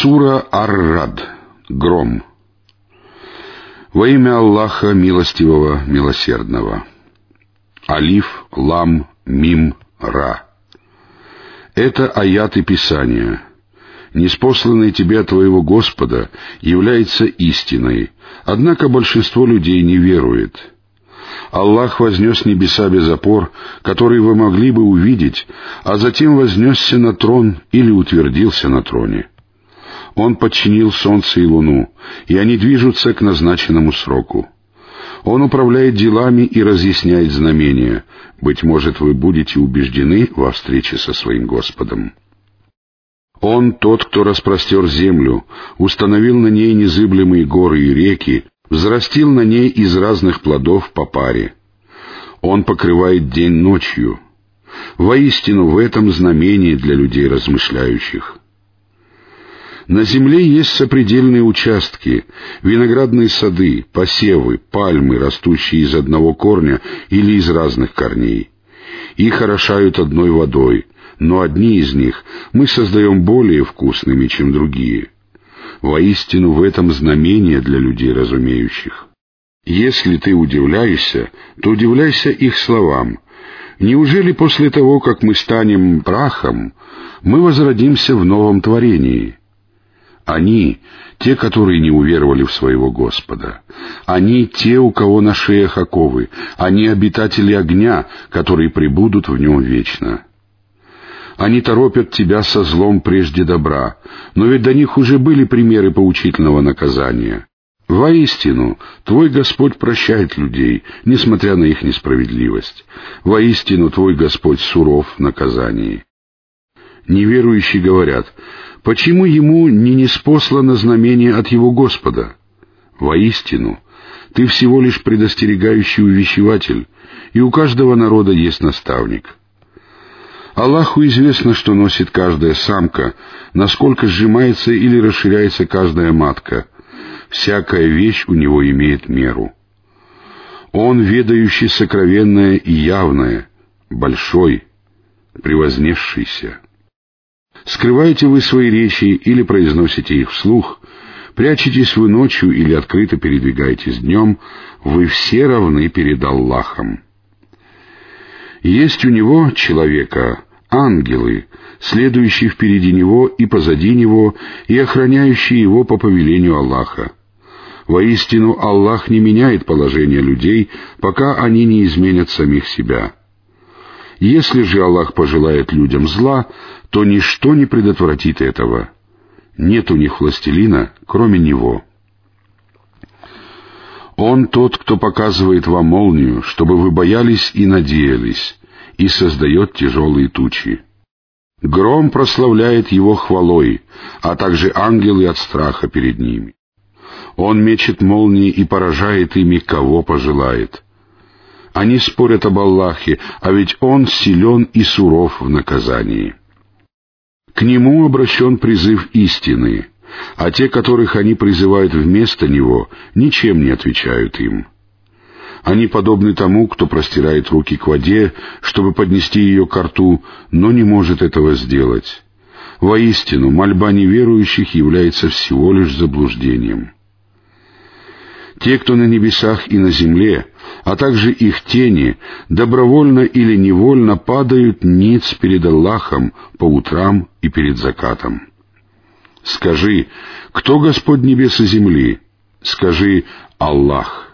Сура Ар-Рад. Гром. Во имя Аллаха Милостивого, Милосердного. Алиф, Лам, Мим, Ра. Это аяты Писания. Неспосланный тебе твоего Господа является истиной, однако большинство людей не верует. Аллах вознес небеса без опор, которые вы могли бы увидеть, а затем вознесся на трон или утвердился на троне. Он подчинил солнце и луну, и они движутся к назначенному сроку. Он управляет делами и разъясняет знамения. Быть может, вы будете убеждены во встрече со своим Господом. Он тот, кто распростер землю, установил на ней незыблемые горы и реки, взрастил на ней из разных плодов по паре. Он покрывает день ночью. Воистину в этом знамение для людей размышляющих. На земле есть сопредельные участки, виноградные сады, посевы, пальмы, растущие из одного корня или из разных корней. Их орошают одной водой, но одни из них мы создаем более вкусными, чем другие. Воистину в этом знамение для людей разумеющих. Если ты удивляешься, то удивляйся их словам. Неужели после того, как мы станем прахом, мы возродимся в новом творении? Они — те, которые не уверовали в своего Господа. Они — те, у кого на шеях оковы. Они — обитатели огня, которые пребудут в нем вечно. Они торопят тебя со злом прежде добра, но ведь до них уже были примеры поучительного наказания. Воистину, твой Господь прощает людей, несмотря на их несправедливость. Воистину, твой Господь суров в наказании. Неверующие говорят, почему ему не неспослано знамение от его Господа? Воистину, ты всего лишь предостерегающий увещеватель, и у каждого народа есть наставник. Аллаху известно, что носит каждая самка, насколько сжимается или расширяется каждая матка. Всякая вещь у него имеет меру. Он, ведающий сокровенное и явное, большой, превознесшийся. Скрываете вы свои речи или произносите их вслух, прячетесь вы ночью или открыто передвигаетесь днем, вы все равны перед Аллахом. Есть у него, человека, ангелы, следующие впереди него и позади него, и охраняющие его по повелению Аллаха. Воистину, Аллах не меняет положение людей, пока они не изменят самих себя. Если же Аллах пожелает людям зла, то ничто не предотвратит этого. Нет у них властелина, кроме Него. Он тот, кто показывает вам молнию, чтобы вы боялись и надеялись, и создает тяжелые тучи. Гром прославляет его хвалой, а также ангелы от страха перед ними. Он мечет молнии и поражает ими, кого пожелает. Они спорят об Аллахе, а ведь Он силен и суров в наказании. К Нему обращен призыв истины, а те, которых они призывают вместо Него, ничем не отвечают им. Они подобны тому, кто простирает руки к воде, чтобы поднести ее к рту, но не может этого сделать. Воистину, мольба неверующих является всего лишь заблуждением. Те, кто на небесах и на земле, а также их тени, добровольно или невольно падают ниц перед Аллахом по утрам и перед закатом. Скажи, кто Господь небес и земли? Скажи, Аллах.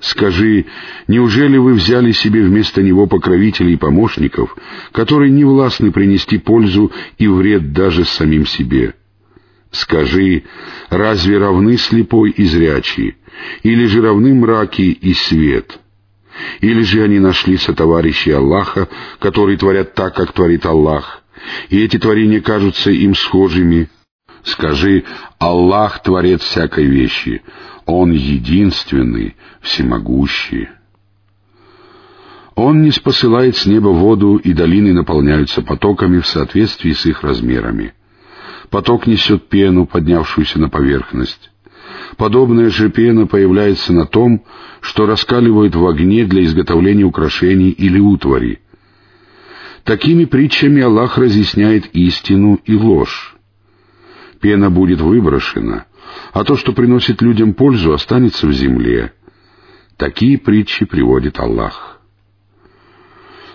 Скажи, неужели вы взяли себе вместо Него покровителей и помощников, которые не властны принести пользу и вред даже самим себе? Скажи, разве равны слепой и зрячий, или же равны мраки и свет? Или же они нашли сотоварищей Аллаха, которые творят так, как творит Аллах, и эти творения кажутся им схожими? Скажи, Аллах — творец всякой вещи, Он единственный, всемогущий. Он не спосылает с неба воду, и долины наполняются потоками в соответствии с их размерами. Поток несет пену, поднявшуюся на поверхность. Подобная же пена появляется на том, что раскаливают в огне для изготовления украшений или утвари. Такими притчами Аллах разъясняет истину и ложь. пена будет выброшена, а то, что приносит людям пользу, останется в земле. Такие притчи приводит Аллах.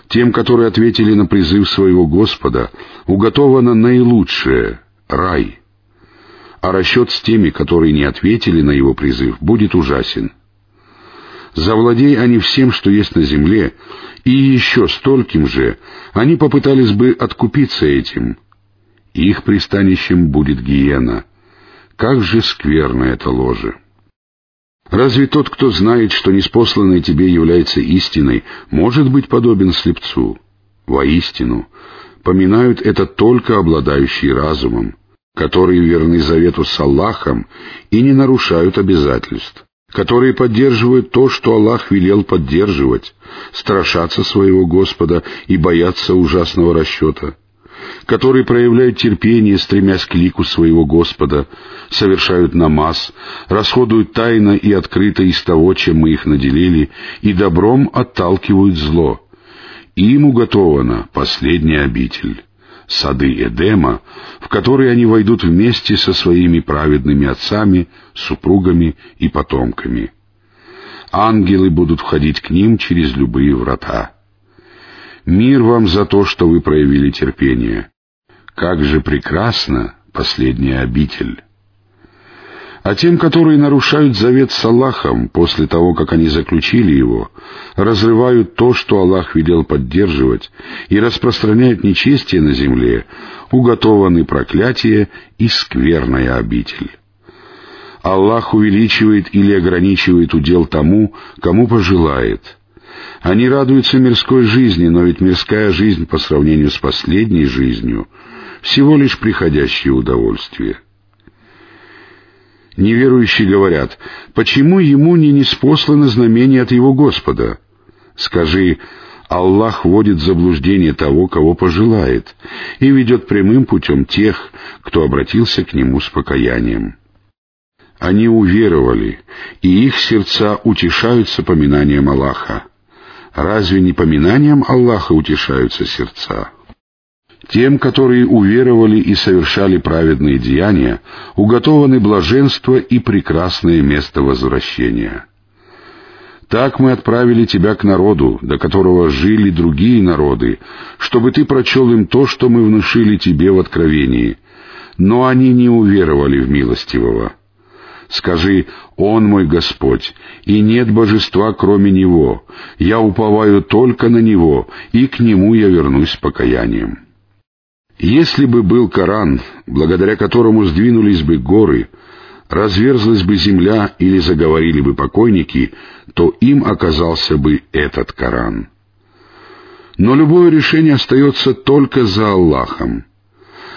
Тем, которые ответили на призыв своего Господа, уготовано наилучшее — рай. А расчет с теми, которые не ответили на его призыв, будет ужасен. Завладей они всем, что есть на земле, и еще стольким же, они попытались бы откупиться этим. Их пристанищем будет гиена. Как же скверно это ложе! Разве тот, кто знает, что неспосланное тебе является истиной, может быть подобен слепцу? Воистину, поминают это только обладающие разумом, которые верны завету с Аллахом и не нарушают обязательств, которые поддерживают то, что Аллах велел поддерживать, страшатся своего Господа и боятся ужасного расчета, которые проявляют терпение, стремясь к лику своего Господа, совершают намаз, расходуют тайно и открыто из того, чем мы их наделили, и добром отталкивают зло. Им уготована последняя обитель сады Эдема, в которые они войдут вместе со своими праведными отцами, супругами и потомками. Ангелы будут входить к ним через любые врата. Мир вам за то, что вы проявили терпение. Как же прекрасна последняя обитель! А тем, которые нарушают завет с Аллахом после того, как они заключили его, разрывают то, что Аллах велел поддерживать, и распространяют нечестие на земле, уготованы проклятие и скверная обитель. Аллах увеличивает или ограничивает удел тому, кому пожелает. Они радуются мирской жизни, но ведь мирская жизнь по сравнению с последней жизнью всего лишь приходящее удовольствие. Неверующие говорят, почему ему не неспослано знамение от его Господа? Скажи, Аллах вводит в заблуждение того, кого пожелает, и ведет прямым путем тех, кто обратился к нему с покаянием. Они уверовали, и их сердца утешаются поминанием Аллаха. Разве не поминанием Аллаха утешаются сердца? Тем, которые уверовали и совершали праведные деяния, уготованы блаженство и прекрасное место возвращения. Так мы отправили тебя к народу, до которого жили другие народы, чтобы ты прочел им то, что мы внушили тебе в откровении. Но они не уверовали в милостивого. Скажи, Он мой Господь, и нет божества, кроме Него. Я уповаю только на Него, и к Нему я вернусь с покаянием. Если бы был Коран, благодаря которому сдвинулись бы горы, разверзлась бы земля или заговорили бы покойники, то им оказался бы этот Коран. Но любое решение остается только за Аллахом.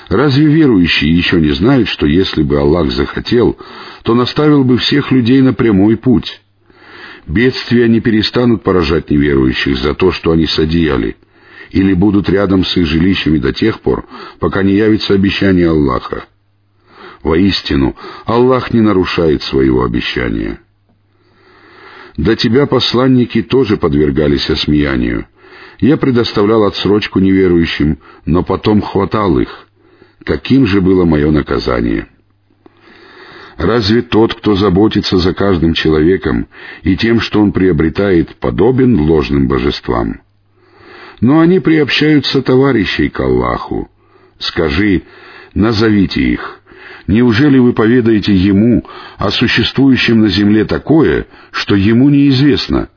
Разве верующие еще не знают, что если бы Аллах захотел, то наставил бы всех людей на прямой путь? Бедствия не перестанут поражать неверующих за то, что они содеяли — или будут рядом с их жилищами до тех пор, пока не явится обещание Аллаха. Воистину, Аллах не нарушает своего обещания. До тебя посланники тоже подвергались осмеянию. Я предоставлял отсрочку неверующим, но потом хватал их. Каким же было мое наказание? Разве тот, кто заботится за каждым человеком и тем, что он приобретает, подобен ложным божествам? Но они приобщаются товарищей к Аллаху. Скажи, назовите их. Неужели вы поведаете ему о существующем на земле такое, что ему неизвестно?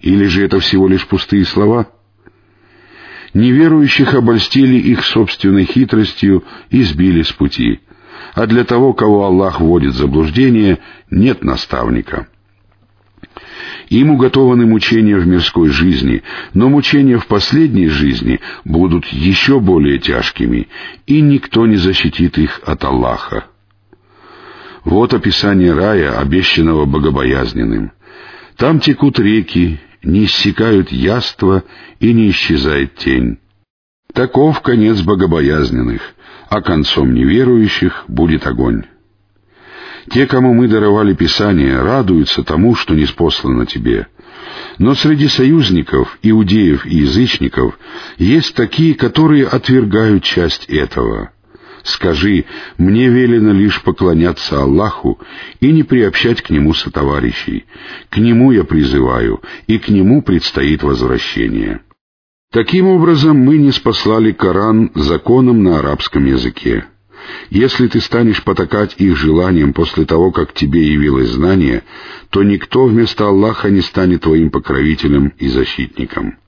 Или же это всего лишь пустые слова? Неверующих обольстили их собственной хитростью и сбили с пути. А для того, кого Аллах вводит в заблуждение, нет наставника. Им уготованы мучения в мирской жизни, но мучения в последней жизни будут еще более тяжкими, и никто не защитит их от Аллаха. Вот описание рая, обещанного богобоязненным. Там текут реки, не иссякают яства и не исчезает тень. Таков конец богобоязненных, а концом неверующих будет огонь. Те, кому мы даровали Писание, радуются тому, что не спослано тебе. Но среди союзников, иудеев и язычников есть такие, которые отвергают часть этого. Скажи, мне велено лишь поклоняться Аллаху и не приобщать к Нему сотоварищей. К Нему я призываю, и к Нему предстоит возвращение. Таким образом, мы не спаслали Коран законом на арабском языке. Если ты станешь потакать их желаниям после того, как тебе явилось знание, то никто вместо Аллаха не станет твоим покровителем и защитником.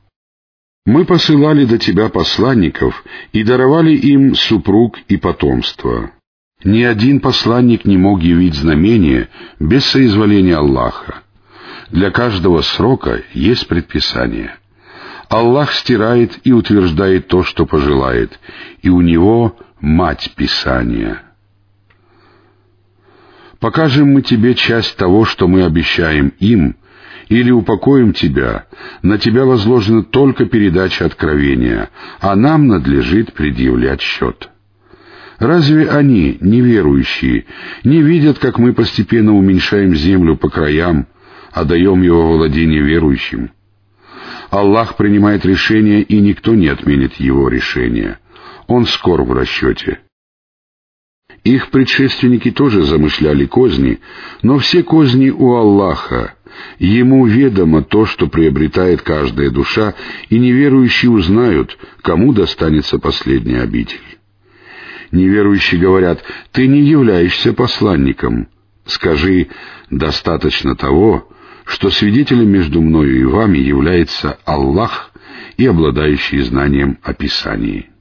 Мы посылали до тебя посланников и даровали им супруг и потомство. Ни один посланник не мог явить знамение без соизволения Аллаха. Для каждого срока есть предписание. Аллах стирает и утверждает то, что пожелает, и у Него мать Писания. Покажем мы тебе часть того, что мы обещаем им, или упокоим тебя, на тебя возложена только передача откровения, а нам надлежит предъявлять счет. Разве они, неверующие, не видят, как мы постепенно уменьшаем землю по краям, а даем его владение верующим? Аллах принимает решение, и никто не отменит его решение. Он скор в расчете. Их предшественники тоже замышляли козни, но все козни у Аллаха. Ему ведомо то, что приобретает каждая душа, и неверующие узнают, кому достанется последняя обитель. Неверующие говорят, «Ты не являешься посланником». Скажи, достаточно того, что свидетелем между мною и вами является Аллах и обладающий знанием о Писании.